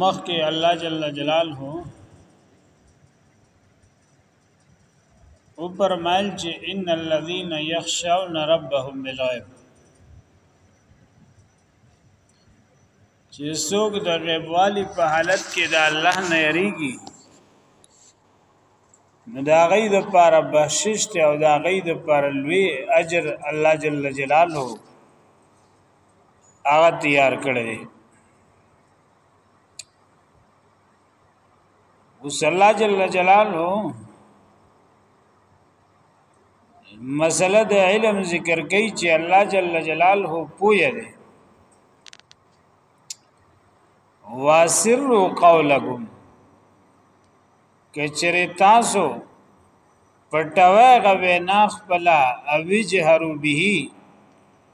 مخکې الله جل جلاله او پرمایل چې ان الذين يخشون ربهم بالغيب چې څوک د غیب والی په حالت کې د الله نه یریږي نو دا غي د پاره بخشش ته او دا غي د پاره لوی اجر الله جل جلاله هغه تیار کړی دی اوس الله جل جلاله مسله د علم ذکر کوي چې الله جل جلاله پوهه دی واسروا قولکم کچری تاسو پټوي غوي نه خپل او جهرو به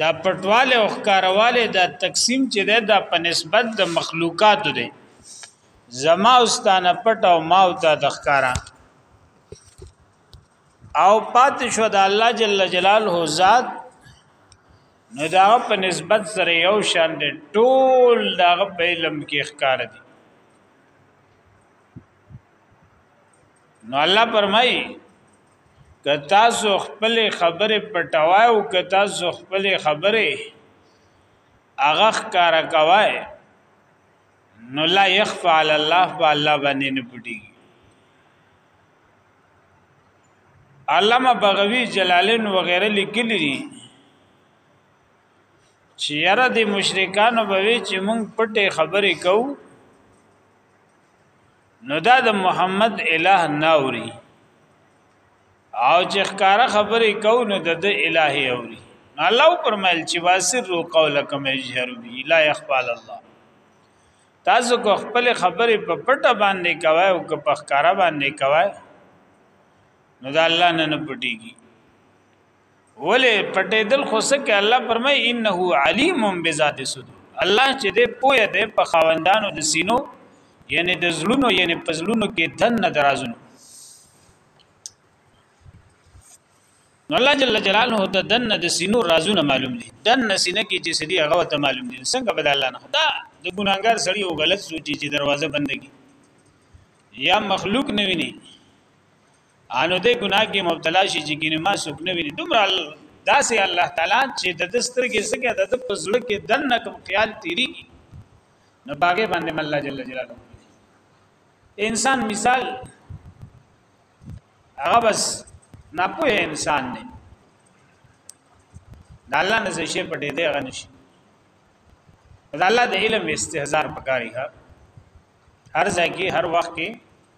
دا پټواله او ښکارواله دا تقسیم چې ده دا په نسبت د مخلوقات ده زما واستانه پټ او ما او تا د ښکارا او پات شو د الله جل جلاله ذات نو دا په نسبت سره یو شان دي ټول دا په علم کې ښکار دي نو الله فرمایي که تاسو خپل خبره پټوای او که تاسو خپل خبره هغه کار کوي نو لا يخفى على الله بالله باندې نه پټي علامه بغوی جلالین وغیرہ لیکلی دي چې یاره د مشرکانو به چې مونږ پټه خبرې کوو نو دا د محمد الہ ناوري او چې ښکارا خبرې کو نو د د الہ اوري الله پرمایل چې واسر قولکم یجهر به لا يخفال الله تاسو کو خپل خبرې په پټه باندې کوي او که په ښکارا باندې کوي نو دا الله نه نه پټيږي ولې پټېدل خو سکه الله فرمای انه علیم بذات الصدور الله چې دې پوهه دې په خاوندانو د سینو یعنی د زلونو یعنی پزلونو کې دن نه درازونو نو الله جل جلاله د دن د سینو رازونه معلوم دي دن سینه کې چې سدي هغه ته معلوم دي څنګه بد الله نه خدا د ګناګار سړی او غلط سوچي چې دروازه بندګي یا مخلوق نه ویني انو دې ګناه کې مبتلا شي چې ګینه ما سوک نه ویني دومره داسې الله تعالی چې د دسترګې زګه د پزړ کې دنه کوم خیال تیریږي نو باغې باندې الله جل جلاله انسان مثال هغه بس ناپوه انسان دی د الله نه شي پټې دی غني شي د الله د علم استهزار پکاري ها هر ځای کې هر وخت کې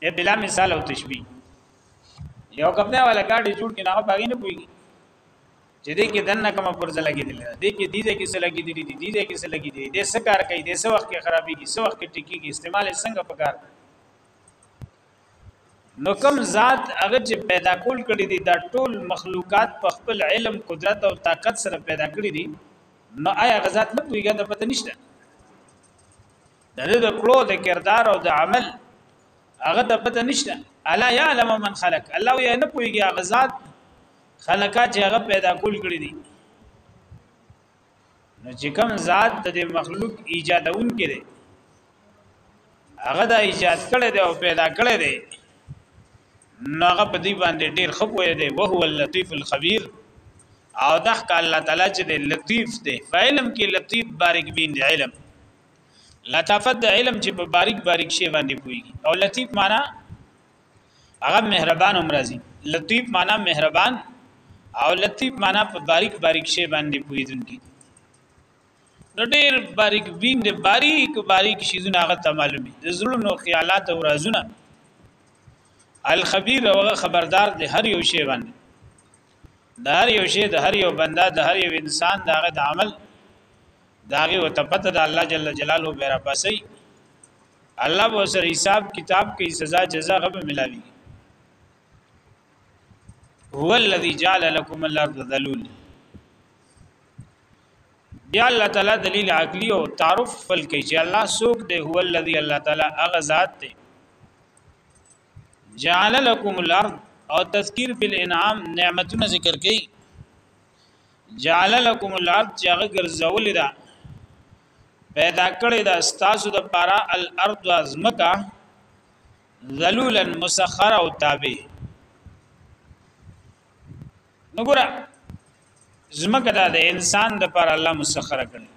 اے بلا مثال او تشبیه یو کپنه والا ګاډي جوړ کړي هغه باغې نه پويږي چې دې کې دنه کوم پرځ لګي دي دې کې دیزه کې څه لګي دي دې دیزه کې څه لګي دي دې څه کار کوي دې څه وخت کې خرابي کې څه وخت کې ټکی کې استعمال څنګه پکار نو کوم ذات هغه چې پیدا کول کړي دي دا ټول مخلوقات په خپل علم قدرت او طاقت سره پیدا کړي دي نو آیا غزاد نه پويږي دا پته نشته د دې د کړو د کردار او د عمل هغه ته پته نشته الا يعلم من خلق الله یې نه پويږي هغه ذات خلقا چې هغه پیدا کول کړی دي نو چې کوم ذات د مخلوق ایجادون کړي هغه دا ایجاد کړي دی او پیدا کړي دی نو هغه په دې باندې ډیر خپوي دی او هو اللطیف الخبیر او دحق الله تعالی چې لطیف دی فعلم کې لطیف بارک بین علم لطافت د علم چې په باریک باریک شی باندې پويږي او لطیف معنا هغه مهربان هم راځي لطیف معنا مهربان او لطیف معنا په باریک باریک شی باندې پویدونکي نو ډیر باریک بین دی باریک باریک شیزونه هغه ته معلومي د زړونو خیالات او رازونه الخبیر هغه خبردار دی هر یو شی باندې د هر یو شی د هر یو بنده د هر یو انسان د هغه د عمل داغه او ته پته د الله جل جلاله به را پسي الله به سر حساب کتاب کې سزا جزا غو به ملاوي هو الذي جعل لكم الارض ذلول بیا الله تعالی دلیل عقلی او تعارف فل کوي چې الله سوق دی هو الذي الله تعالی اغه ذات دی جعل لكم الارض او تذکیر بالانعام نعمتونه ذکر کړي جعل لكم الارض چې هغه ګرځولې ده پیدا کړی دا ستاسو د پارا الارض ازمکا ذلولا مسخر او تابع نګورا زمکه دا د انسان د پر الله مسخر کړي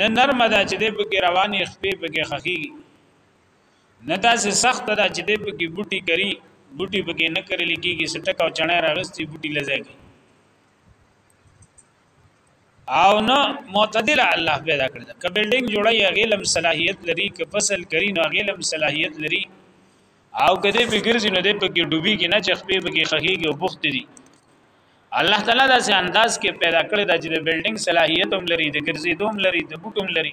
نه نرمه دا چې د بګ رواني خپې بګ خخي نه داسې سخت ده چې دې په کې بوټي کری بوټي په کې نه کری لګيږي سټک او چڼه راغستي بوټي لځيږي او نه معتدل الله پیدا کړی دا کبلډینګ جوړي غیلم صلاحیت لري ک فصل کری نو غیلم صلاحیت لري او کده په ګرځي نو دې په کې ډوبي کې نه چخپې په کې خخيږي او بوخت دي الله تعالی دا سه انداز کې پیدا کړی دا چې د بلډینګ صلاحیت هم لري د ګرځي دوم لري د بوټوم لري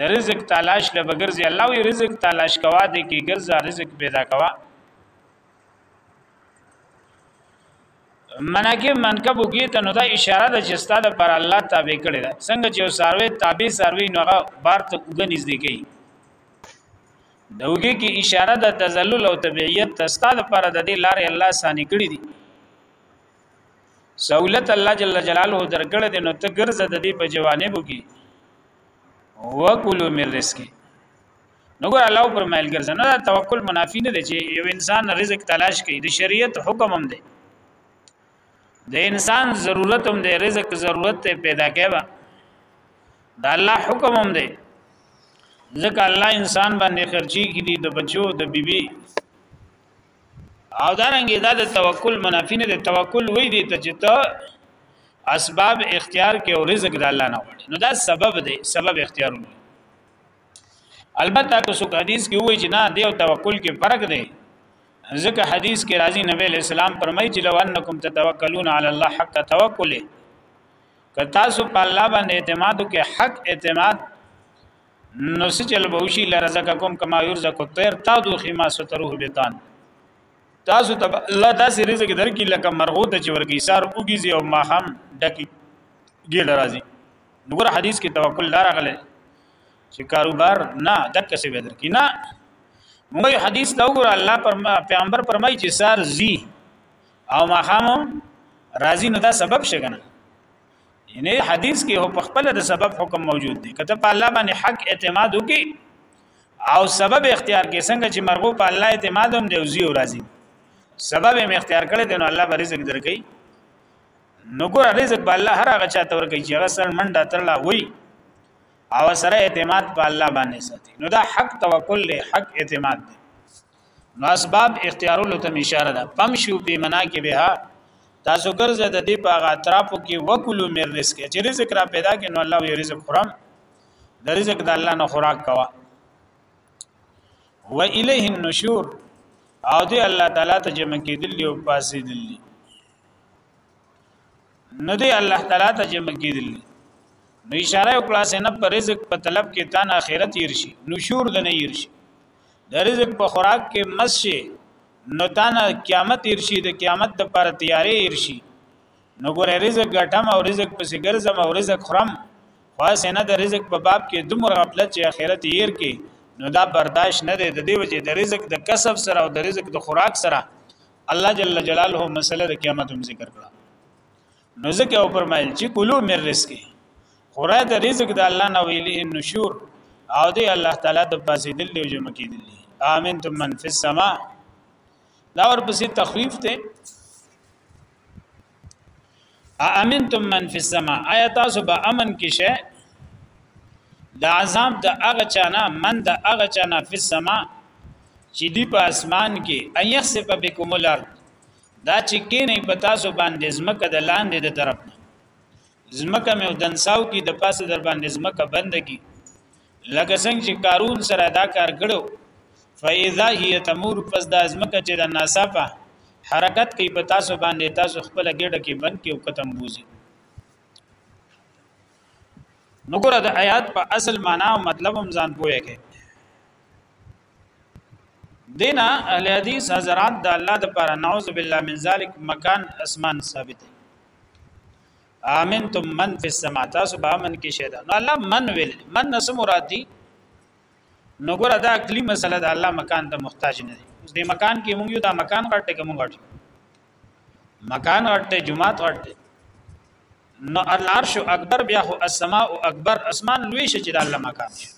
د رزق تلاش له بغرزي الله وی رزق تلاش کوا دې کې ګرځا رزق پیدا کوا منکه منکه بوګي ته نو دا اشاره ده چې ستاده پر الله تابع کړي ده څنګه چې ساروي تابع ساروي نو هغه بار ته وګني دي کوي دوګي کې اشاره ده تذلل او تبعیت ته ستاده پر د دې لارې الله ساني کړی دي سہولت الله جل جلاله درکړه د نو ته ګرځه د دې په جوانبو کې وکولو من رزقي نو ګور الله پر مایل ګرځه نه توکل منافی نه دی چې یو انسان رزق تلاش کوي د شریعت حکم هم دی د انسان ضرورت هم دی رزق ضرورت ته پیدا کوي دا الله حکم هم دی ځکه الله انسان باندې خرچي کړي د بچو د بیبي بی او دارنګ دا د توکل منافی نه د توکل وې دي ته چې ته اسباب اختیار کې او رزق د الله نه وړي نو دا سبب دی سبب اختیارونه البته که څوک حدیث کې وایي چې نه دی او توکل کې فرق دی ځکه حدیث کې راځي نبی اسلام فرمایي چې لو انکم تتوکلون علی الله حق توکله که تاسو په الله باندې اعتماد وکړئ حق اعتماد نو سجل بوشي لرزقکم کما يرزق الطير تادو خما ستروه بتان تاسو ته الله داسې رزق درکې لکه مرغو ته چې ورګي سار اوګيزي او ماخام ډکی ګډ راځي نګور حدیث کې توکل دار غلې چې کاروبار نه دک څه به درکې نه موږ حدیث دا وګور الله پر پیغمبر فرمایي چې سار زی او ماخام راځي نو دا سبب شګنه یعنی حدیث کې هو په خپل د سبب حکم موجود دی کته په الله باندې حق اعتماد وکي او سبب اختیار کې څنګه چې مرغو په الله اعتماد هم دی او زیو راضي سبب یې اختیار کړی دی نو الله به رزق درکړي نو ګور رزق به الله هر هغه چاته ورکړي چې هغه سر منډه ترلا وي او سره اعتماد په الله باندې ساتي نو دا حق توکل له حق اعتماد دی نو اسباب اختیارولو ته اشاره ده پمشو په منا کې به تاسو ګرځه د دې په هغه اطرافو کې وکلو مې رزق چې رزق را پیدا کې نو الله یې رزق خورم د رزق د الله نه خوراک کوا و الیه النشور او دې الله تعالی ته جمع کېدلی او پاسې دلی نه دی الله تعالی ته جمع کېدل نو اشاره وکړه سنه پر رزق په طلب کې تان اخرت يرشي نشور د نه يرشي د رزق په خوراک کې مسشه نو تان قیامت يرشي د قیامت د پر تیارې يرشي نو ګوره رزق غټم او رزق پسې ګرځم او رزق خرم خاص نه د رزق په باب کې دومره غفلت چې اخرت ير کې نو دا برداشت نه دی د دې وجه د رزق د کسب سره او د رزق د خوراک سره الله جل جلاله مسله د قیامت هم ذکر کړه نو ځکه او فرمایل چې کلو مر رزق خورا د رزق د الله نه ویلې نشور او دی الله تعالی د پاسې دل دی جمع کیدل امن تم من فی السما دا ورپسې تخویف ته امنتم من فی السما آیا تاسو به امن کې شئ د عذاب د هغه چانه من د هغه چانه فی السما چې دی په اسمان کې ايخسف بكم الارض دا چې کې نه په تاسو باندې زمکه د لاندې د طرف زمکه مې دنساو کې د پاسه در باندې زمکه بندګي لکه څنګه چې قارون سره دا کار کړو فاذا هي تمور پس د ازمکه چې د ناصافه حرکت کوي په تاسو باندې تاسو خپل ګډه کې بند کې او ختم بوزي نو ګره د آیات په اصل معنا او مطلب هم ځان پوهه کې دینا اهل حدیث حضرات د الله د پر نعوذ بالله من ذلک مکان اسمان ثابت دی امنتم من فی السما تاسو به امن کې شه دا نو الله من ویل من نس مراد دی نو ګره دا کلی مسله د الله مکان ته محتاج نه دی اوس د مکان کې مونږ یو دا مکان غټه کې مونږ غټه مکان غټه جمعات غټه نو العرش اکبر بیا هو السماء اکبر اسمان لوی شي چې د الله مکان شي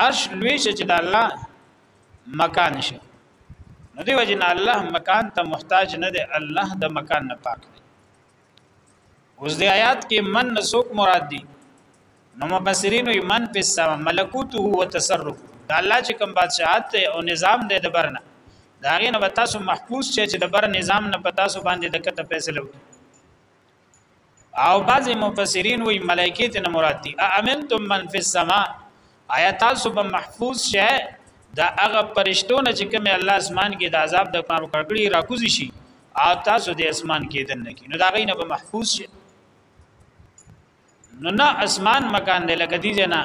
عرش لوی شي چې د الله مکان شي نو دی وجه نه الله مکان ته محتاج نه دی الله د مکان نه پاک دی اوس د آیات کې من نسوک مراد دي نو مفسرین وي من په سما ملکوته او تصرف دا الله چې کوم بادشاہت ته او نظام دی د برنه دا غي نه تاسو محفوظ شې چې د بر نظام نه پتا سو باندې د کته فیصله وکړي او بعض مفسرین وي ملائکه ته مراد دي امنتم من فی السما آیا تاسو به محفوظ شئ دا هغه پرشتو نه چې کوم الله اسمان کې د عذاب د پاره کړکړي راکوزي شي او تاسو د اسمان کې دن نه کینو دا غینه به محفوظ شي نو نه اسمان مکان دی لکه دی نه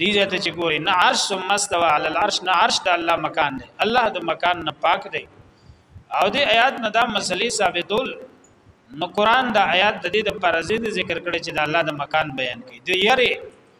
دی ته چې ګوري نه عرش ثم استوى على العرش نه عرش د الله مکان دی الله د مکان نه پاک دی او د آیات نه دا مسلې ثابتول نو قران دا آیات د دې د پرزید ذکر کړي چې د الله د مکان بیان کړي د یری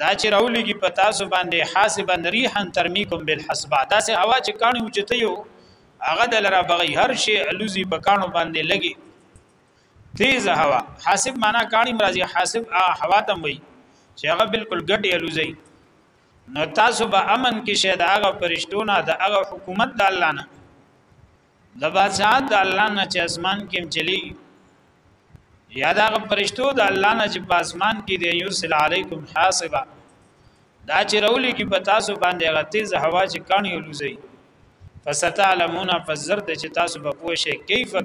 دا چې راولېږي په تاسو باندې حاسبا ریحا ترمیکم بالحسبا داسې هوا چې کاڼي اوچته یو هغه د لرا بغي هر شی الوزي په کاڼو باندې لګي تیز هوا حاسب معنا کاڼي مرضی حاسب هوا تم وي چې هغه بالکل ګټي الوزي نو تاسو به امن کې شه د هغه پرشتونه د هغه حکومت د الله نه د بادشاہت د الله نه چې اسمان کې چلی یا دا پرشتو د الله نه چې په اسمان کې دی یرسل علیکم حاسبا دا چې رولی کې پتا سو باندې غتیز هوا چې کانی لوزي فستعلمون فزرد چې تاسو به پوه شئ کیف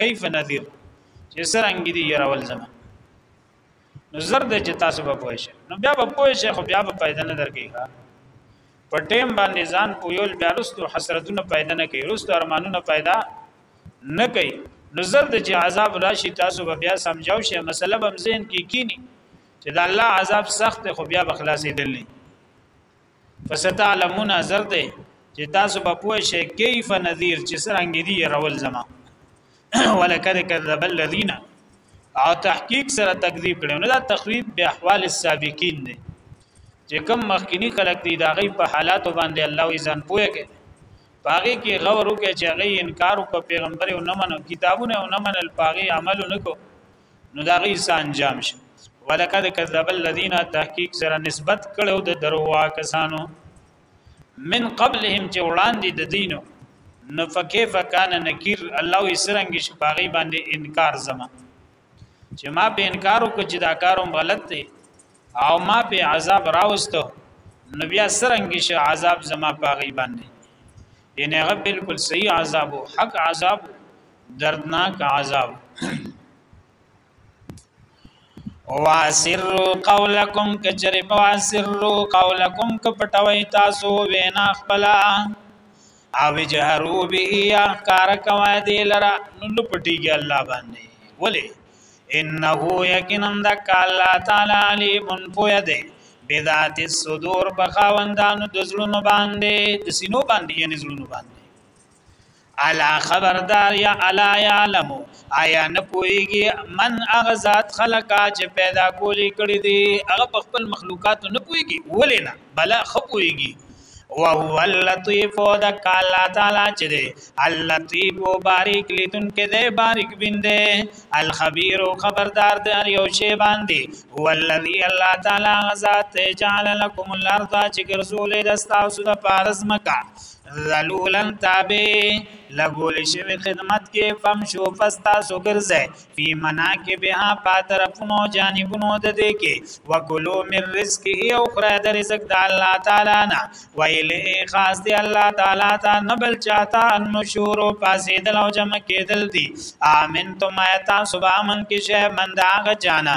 کیف نذیر چې سرنګ دی يرول زمون نو زر د چې تاسو به پوه شئ نو بیا به پوه شئ خو بیا به پیدا نه درکې ښا په ټیم باندې ځان پویول بیا رستو حسرتونه پیدا نه کوي رستو ارمانونه پیدا نه کوي نو زر د چې عذاب راشي تاسو به بیا سمجاو شئ مسله به مزین کې کی کینی چې د الله عذاب سخت خو بیا بخلاصې دلی فستعلمون ازر دی چې تاسو به پوه شئ کیف نذیر چې سرنګ دی رول زما ولکد کذب الذین او تحقیق سره تکذیب کړي نو دا تخریب به احوال السابقین دی چې کم مخکینی خلق دی دا غي په حالات باندې الله یې ځان پوهه کې پاغي کې غور وکړي چې غي انکار او پیغمبر او نه منو کتابونه او نه منل پاغي عمل نه کو نو دا غي سانجام شي ولقد كذب الذين تحقيق سره نسبت کړو د دروا کسانو من قبلهم چې وړاندې د دینو نو فکیف کان نکیر الله یې سرنګ شپاغي باندې انکار زما چې ما په انکار وکړ چې دا کاروم غلط دی او ما په عذاب راوستو نو بیا سرنګ شي عذاب زما پاغي باندې یعنی هغه بالکل صحیح عذاب حق عذاب دردناک عذاب واسروا قولکم کچری واسروا قولکم کپټوي تاسو وینا خپل او جهرو به یا کار کوي دی لرا نو پټیږي الله باندې ولی انه یقینا دک الله تعالی علیم پوی دی بذات الصدور په خواندانو د زړونو باندې د سینو باندې یعنی زړونو باندې الا خبردار یا الا یعلم آیا نه پويږي من هغه ذات خلقا چې پیدا کولی کړی دی هغه په خپل مخلوقات نه پويږي ولې نه بل خو پويږي وهو اللطيف د کالا تعالی چې دی اللطيف باریک لیدون کې دی باریک بین دی الخبير خبردار دی هر یو شی باندې هو الذي الله تعالی غزاد جعل لكم الارض چې ګرځولې د تاسو د پارس مکه ذلولن تابع لګول شوی خدمت کې فم شو فستا سو ګرځي فی منا کې به په طرفونو جانبونو د دې کې وکلو من رزق او خره د رزق د الله تعالی نه ویل خاص دی الله تعالی ته نه بل چاته نشور او پاسېدل او جمع کېدل دي امن تم ایتا صبح من کې شه من دا غ جانا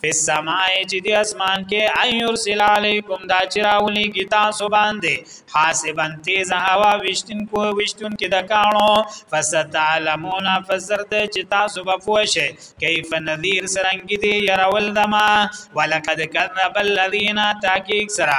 فی السماء چې دی اسمان کې ایور سل علیکم دا چې راولي کی تاسو باندې حاسبن تیز هوا وشتن کو وشتن کې د کانو فستعلمون فزرد چې تاسو به پوه شئ کیف نذیر سرنګ دی يرول دما ولقد کذب الذین تحقیق سرا